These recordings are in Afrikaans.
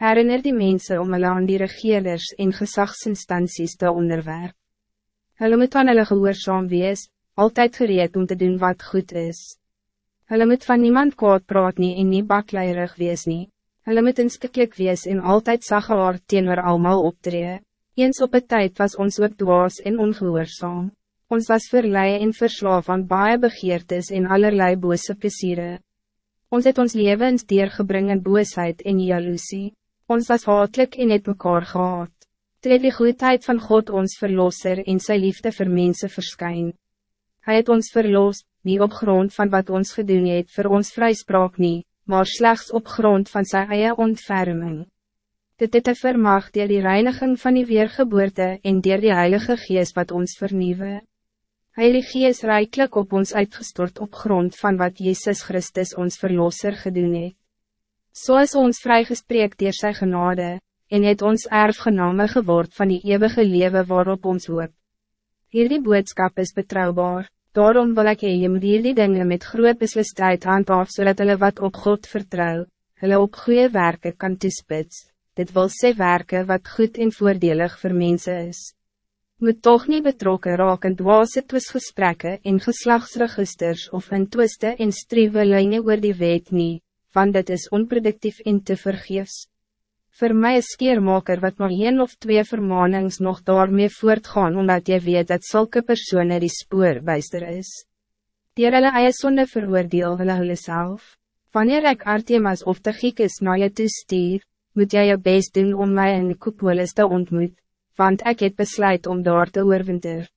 Herinner die mensen om hulle aan die regeerders en gezagsinstanties te onderwerp. Hulle moet aan hulle gehoorzaam wees, altijd gereed om te doen wat goed is. Hulle moet van niemand kwaad praat nie en nie bakleirig wees nie. Hulle moet inskiklik wees en altijd saggehaar teenoor almal optree. Eens op het tijd was ons ook dwaas en ongehoorzaam. Ons was verlei en verslaaf aan baie begeertes en allerlei bose plezieren. Ons het ons levens deurgebring in boosheid en jaloezie. Ons was hatelijk en het mekaar gehad. Tred die goedheid van God ons verlosser en sy liefde vir mense verskyn. Hij het ons verlost, niet op grond van wat ons gedoen het voor ons vrijspraak niet, maar slechts op grond van zijn eie ontferming. Dit het een vermacht die die reiniging van die weergeboorte en die die heilige geest wat ons vernieuwen. Heilige Geest rijkelijk op ons uitgestort op grond van wat Jezus Christus ons verlosser gedoen het. So is ons vrijgesprek door zijn genade, en het ons erfgename geword van die eeuwige leven waarop ons hoop. Hierdie boodskap is betrouwbaar, daarom wil ik je moet hierdie dinge met groot beslistheid handhaaf, zodat hulle wat op God vertrouw, hulle op goede werken kan toespits, dit wil sê werken wat goed en voordelig voor mensen is. Moet toch niet betrokken raken dwaase twisgesprekke en geslachtsregisters of in twiste en striewe oor die wet nie, want dit is onproduktief en te vergeefs. Voor mij is skeermaker wat maar één of twee vermanings nog daarmee voortgaan omdat je weet dat zulke personen die spoorbijster is. Die hulle eie sonde veroordeel hulle hulle self. Wanneer ek Artemas of te giek is na je toestuur, moet jy je best doen om mij in koepolis te ontmoet, want ik het besluit om daar te oorwinter.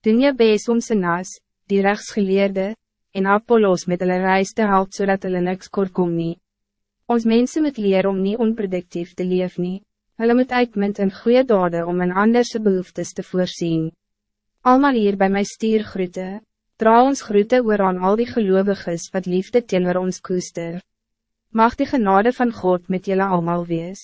Doen je best om sy nas, die rechtsgeleerde, en Apollos met hulle reis te help zodat hulle niks kort kom nie. Ons mensen moet leren om niet onpredictief te leven. Nie. Hulle moet uitmunt in goede dade om in anderse behoeftes te voorzien. Almal hier bij mij stier groete, dra ons groete oor aan al die gelovigen wat liefde teenoor ons koester. Mag die genade van God met jullie allemaal wees.